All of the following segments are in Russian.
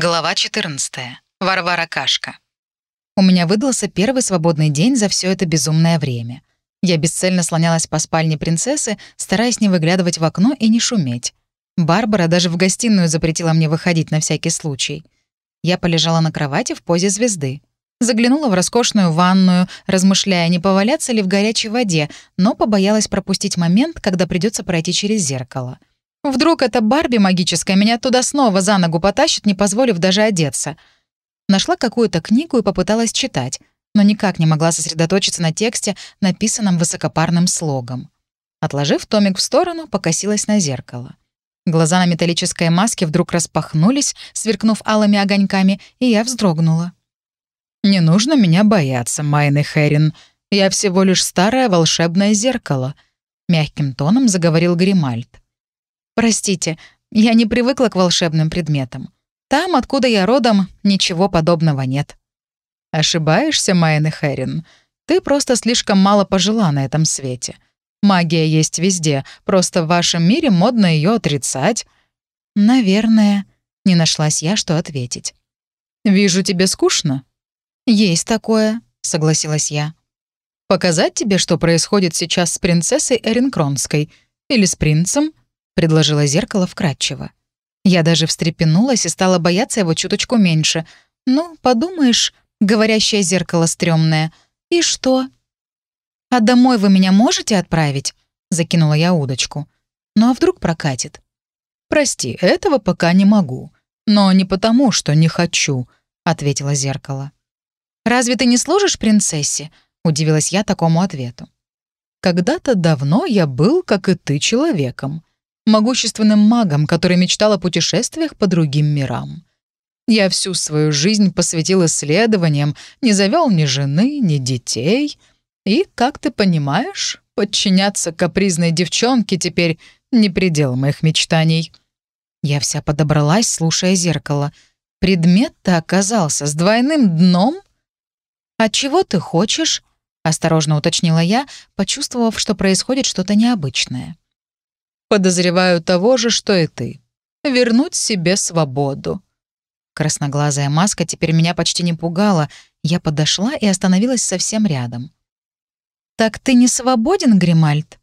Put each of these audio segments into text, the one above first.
Глава 14. Варвара Кашка. У меня выдался первый свободный день за все это безумное время. Я бесцельно слонялась по спальне принцессы, стараясь не выглядывать в окно и не шуметь. Барбара даже в гостиную запретила мне выходить на всякий случай. Я полежала на кровати в позе звезды. Заглянула в роскошную ванную, размышляя, не поваляться ли в горячей воде, но побоялась пропустить момент, когда придется пройти через зеркало — Вдруг эта Барби магическая меня туда снова за ногу потащит, не позволив даже одеться. Нашла какую-то книгу и попыталась читать, но никак не могла сосредоточиться на тексте, написанном высокопарным слогом. Отложив томик в сторону, покосилась на зеркало. Глаза на металлической маске вдруг распахнулись, сверкнув алыми огоньками, и я вздрогнула. «Не нужно меня бояться, Майны Хэрин. Я всего лишь старое волшебное зеркало», — мягким тоном заговорил Гримальд. Простите, я не привыкла к волшебным предметам. Там, откуда я родом, ничего подобного нет. Ошибаешься, Майна Хэрин. Ты просто слишком мало пожила на этом свете. Магия есть везде, просто в вашем мире модно ее отрицать. Наверное, не нашлась я, что ответить. Вижу, тебе скучно. Есть такое, согласилась я. Показать тебе, что происходит сейчас с принцессой Эринкронской или с принцем? Предложила зеркало вкратчиво. Я даже встрепенулась и стала бояться его чуточку меньше. Ну, подумаешь, говорящее зеркало стрёмное. И что? «А домой вы меня можете отправить?» — закинула я удочку. «Ну а вдруг прокатит?» «Прости, этого пока не могу. Но не потому, что не хочу», — ответила зеркало. «Разве ты не служишь принцессе?» — удивилась я такому ответу. «Когда-то давно я был, как и ты, человеком могущественным магом, который мечтал о путешествиях по другим мирам. Я всю свою жизнь посвятил исследованиям, не завел ни жены, ни детей. И, как ты понимаешь, подчиняться капризной девчонке теперь не предел моих мечтаний. Я вся подобралась, слушая зеркало. Предмет-то оказался с двойным дном. «А чего ты хочешь?» — осторожно уточнила я, почувствовав, что происходит что-то необычное. Подозреваю того же, что и ты. Вернуть себе свободу. Красноглазая маска теперь меня почти не пугала. Я подошла и остановилась совсем рядом. «Так ты не свободен, Гримальд?»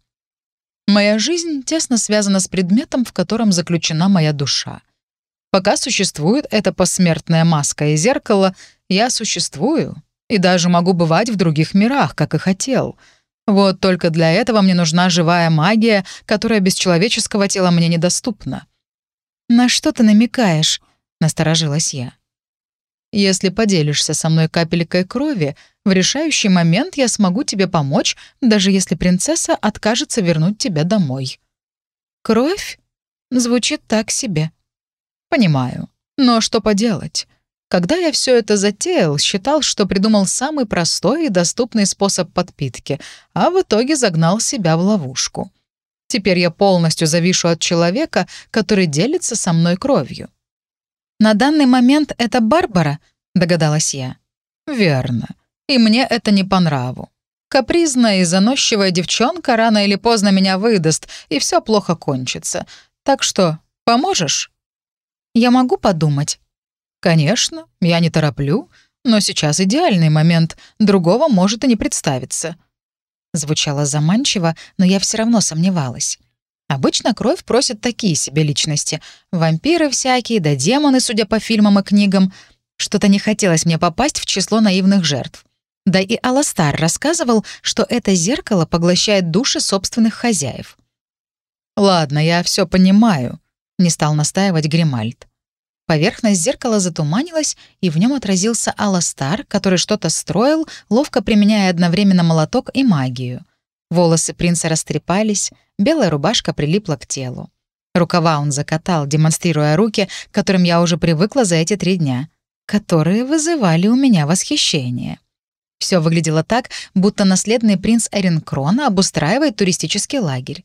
«Моя жизнь тесно связана с предметом, в котором заключена моя душа. Пока существует эта посмертная маска и зеркало, я существую и даже могу бывать в других мирах, как и хотел. Вот только для этого мне нужна живая магия, которая без человеческого тела мне недоступна. «На что ты намекаешь?» — насторожилась я. «Если поделишься со мной капелькой крови, в решающий момент я смогу тебе помочь, даже если принцесса откажется вернуть тебя домой». «Кровь?» Звучит так себе. «Понимаю. Но что поделать? Когда я все это затеял, считал, что придумал самый простой и доступный способ подпитки, а в итоге загнал себя в ловушку. Теперь я полностью завишу от человека, который делится со мной кровью. «На данный момент это Барбара», — догадалась я. «Верно. И мне это не по нраву. Капризная и заносчивая девчонка рано или поздно меня выдаст, и все плохо кончится. Так что, поможешь?» «Я могу подумать», «Конечно, я не тороплю, но сейчас идеальный момент, другого может и не представиться». Звучало заманчиво, но я все равно сомневалась. Обычно кровь просят такие себе личности. Вампиры всякие, да демоны, судя по фильмам и книгам. Что-то не хотелось мне попасть в число наивных жертв. Да и Аластар рассказывал, что это зеркало поглощает души собственных хозяев. «Ладно, я все понимаю», — не стал настаивать Гримальд. Поверхность зеркала затуманилась, и в нем отразился Аластар, который что-то строил, ловко применяя одновременно молоток и магию. Волосы принца растрепались, белая рубашка прилипла к телу. Рукава он закатал, демонстрируя руки, к которым я уже привыкла за эти три дня, которые вызывали у меня восхищение. Все выглядело так, будто наследный принц Эринкрона обустраивает туристический лагерь.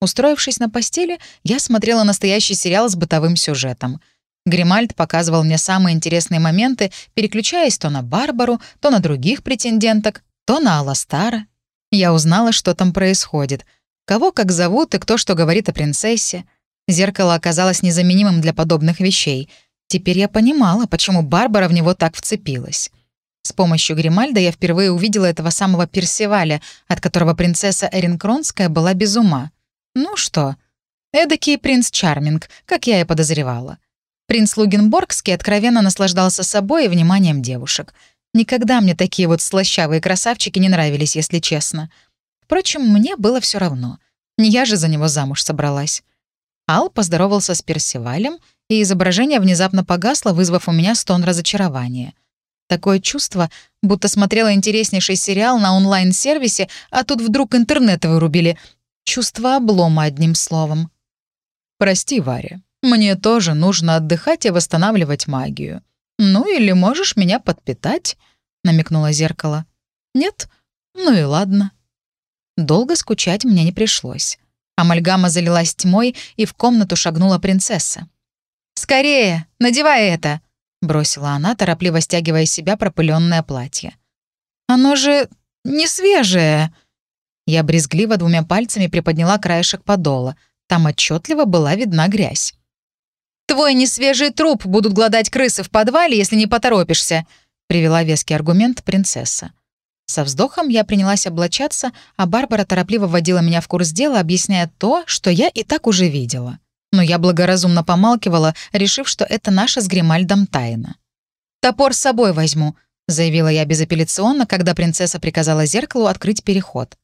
Устроившись на постели, я смотрела настоящий сериал с бытовым сюжетом — Гримальд показывал мне самые интересные моменты, переключаясь то на Барбару, то на других претенденток, то на Аластара. Я узнала, что там происходит, кого как зовут и кто что говорит о принцессе. Зеркало оказалось незаменимым для подобных вещей. Теперь я понимала, почему Барбара в него так вцепилась. С помощью Гримальда я впервые увидела этого самого Персиваля, от которого принцесса Эрин Кронская была без ума. Ну что, эдакий принц Чарминг, как я и подозревала. Принц Лугенборгский откровенно наслаждался собой и вниманием девушек. Никогда мне такие вот слащавые красавчики не нравились, если честно. Впрочем, мне было все равно. Не я же за него замуж собралась. Ал поздоровался с Персивалем, и изображение внезапно погасло, вызвав у меня стон разочарования — Такое чувство, будто смотрела интереснейший сериал на онлайн-сервисе, а тут вдруг интернет вырубили. Чувство облома, одним словом. «Прости, Варя, мне тоже нужно отдыхать и восстанавливать магию. Ну или можешь меня подпитать?» — намекнуло зеркало. «Нет? Ну и ладно». Долго скучать мне не пришлось. Амальгама залилась тьмой, и в комнату шагнула принцесса. «Скорее, надевай это!» — бросила она, торопливо стягивая из себя пропыленное платье. «Оно же не свежее!» Я брезгливо двумя пальцами приподняла краешек подола. Там отчетливо была видна грязь. «Твой несвежий труп будут гладать крысы в подвале, если не поторопишься», — привела веский аргумент принцесса. Со вздохом я принялась облачаться, а Барбара торопливо вводила меня в курс дела, объясняя то, что я и так уже видела но я благоразумно помалкивала, решив, что это наша с Гримальдом тайна. «Топор с собой возьму», — заявила я безапелляционно, когда принцесса приказала зеркалу открыть переход.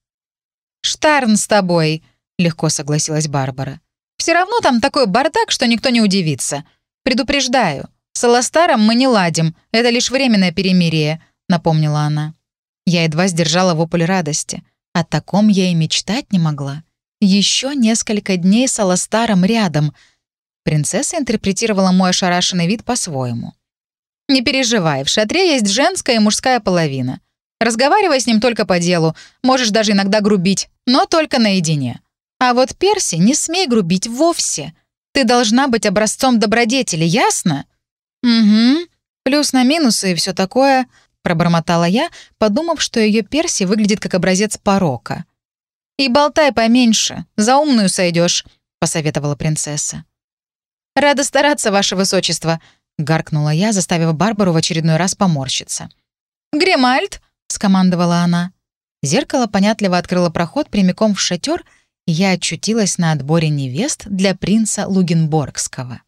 «Штарн с тобой», — легко согласилась Барбара. «Все равно там такой бардак, что никто не удивится. Предупреждаю, с Аластаром мы не ладим, это лишь временное перемирие», — напомнила она. Я едва сдержала вопль радости. О таком я и мечтать не могла. Еще несколько дней с Аластаром рядом. Принцесса интерпретировала мой ошарашенный вид по-своему. «Не переживай, в шатре есть женская и мужская половина. Разговаривай с ним только по делу, можешь даже иногда грубить, но только наедине. А вот Перси не смей грубить вовсе. Ты должна быть образцом добродетели, ясно?» «Угу. Плюс на минусы и все такое», — пробормотала я, подумав, что ее Перси выглядит как образец порока. «И болтай поменьше, за умную сойдешь, посоветовала принцесса. «Рада стараться, ваше высочество», — гаркнула я, заставив Барбару в очередной раз поморщиться. «Гремальд!» — скомандовала она. Зеркало понятливо открыло проход прямиком в шатер, я очутилась на отборе невест для принца Лугенборгского.